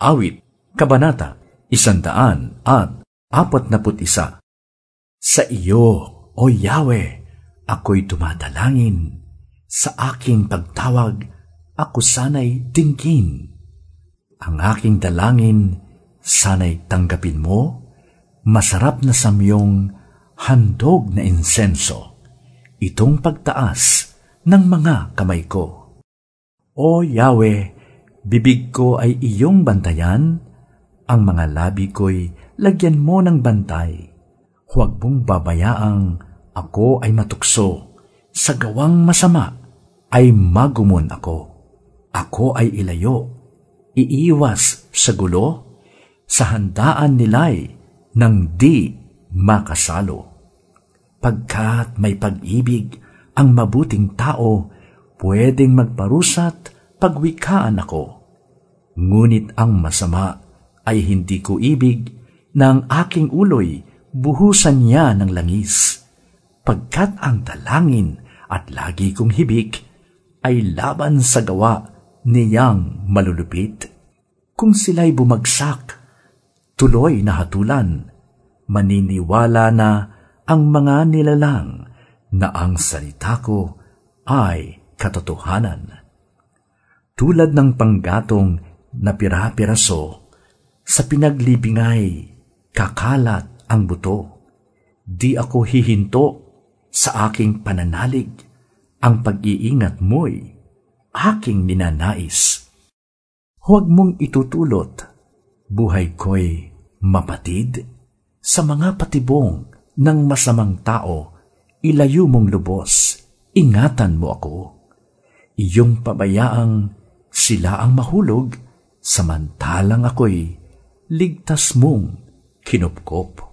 Awit, Kabanata, Isandaan at apat naput isa. Sa iyo, O Yahweh, ako'y tumadalangin. Sa aking pagtawag, ako sana'y tingkin. Ang aking dalangin, sana'y tanggapin mo, masarap na samyong handog na insenso, itong pagtaas ng mga kamay ko. O Yahweh, bibig ko ay iyong bantayan, ang mga labi ko'y lagyan mo ng bantay. Huwag mong babayaang ako ay matukso, sa gawang masama ay magumon ako. Ako ay ilayo, iiwas sa gulo, sa handaan nila'y nang di makasalo. Pagkat may pag-ibig ang mabuting tao, pwedeng magparusat pagwikaan ako. Ngunit ang masama ay hindi ko ibig ang aking uloy buhusan niya ng langis. Pagkat ang dalangin at lagi kong hibik ay laban sa gawa niyang malulupit. Kung sila'y bumagsak, tuloy na hatulan, maniniwala na ang mga nilalang na ang salita ko ay katotohanan. Tulad ng panggatong na pira-piraso, sa pinaglibingay, kakalat ang buto. Di ako hihinto sa aking pananalig, ang pag-iingat mo'y aking ninanais. Huwag mong itutulot, buhay ko'y mapatid. Sa mga patibong ng masamang tao, ilayo mong lubos, ingatan mo ako. Iyong pabayaang sila ang mahulog, samantalang ako'y ligtas mong kinupkop.